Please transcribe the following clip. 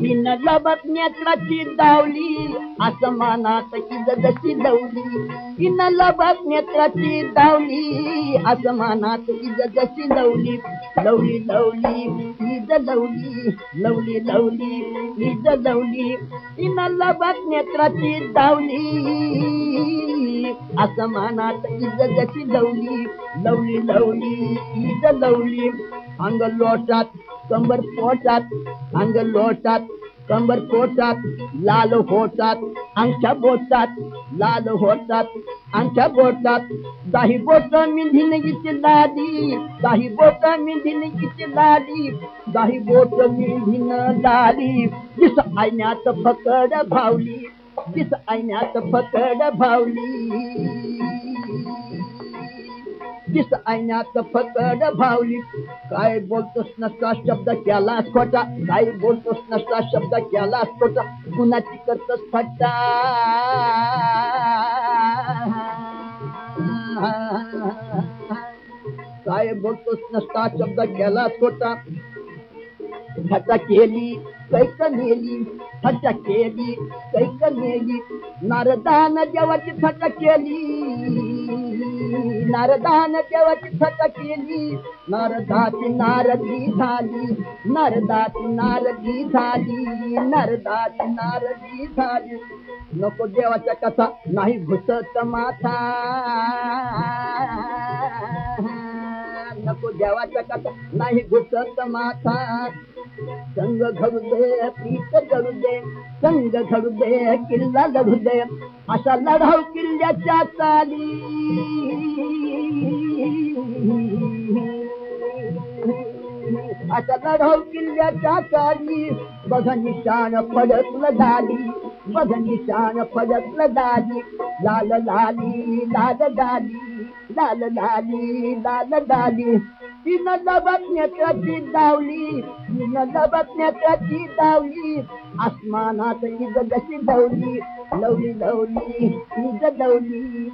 तिनं लबत नेत्राची दावली आसमानात इज जशी लवली तिनं लबत नेत्राची धावली आसमानात इज जशी lovely lovely lovely is lovely lovely lovely is लवली. तिनं लबत नेत्राची धावली आसमानात इज जशी lovely lovely lovely is lovely. अंग लोटात कंबर पोटात अंग लोटात कंबर पोटात लाल होतात आमच्या बोटात लाल होतात आमच्या बोटात. दाही बोट मिंधीन गीची लादी दाही बोट मिंधीन गीची लादी दाही बोट मिंधीन लाली. दिस आयण्यात फकड भावली. दिस आयण्यात फकड भावली. दिस आयण्यात फतड भावली. काय बोलतोस नसता शब्द केला खोटा. काय बोलतोस नसता शब्द केला खोटा. कुणाची करतोस फट्टा? काय बोलतोस नसता शब्द केला खोटा. केली कैक नेली फटा केली कैक नेली. नारदान देवाची फटा केली. नारदान देवाची फटा केली. नारदाची नारदी झाली नारदाची नारदी झाली नारदाची नारदी झाली. नको देवाच्या कथा नाही घुसत माथा. नको देवाच्या कथा नाही घुसत माथा। संग घडू दे पीत घडू दे संग घडू दे किल्ला लढू दे अशा लढाऊ किल्ल्याच्या चाली। अशा लढाऊ किल्ल्याच्या चाली बघ निशाण पडतलं दाली बघ निशाण पडतलं दाली लाल लाली लाल दाली लाल लाली लाल दाली तिनं लबकण्याची धावली तिनं लबकण्याची धावली आसमानात इज जशी धावली लवली लवली इज दवली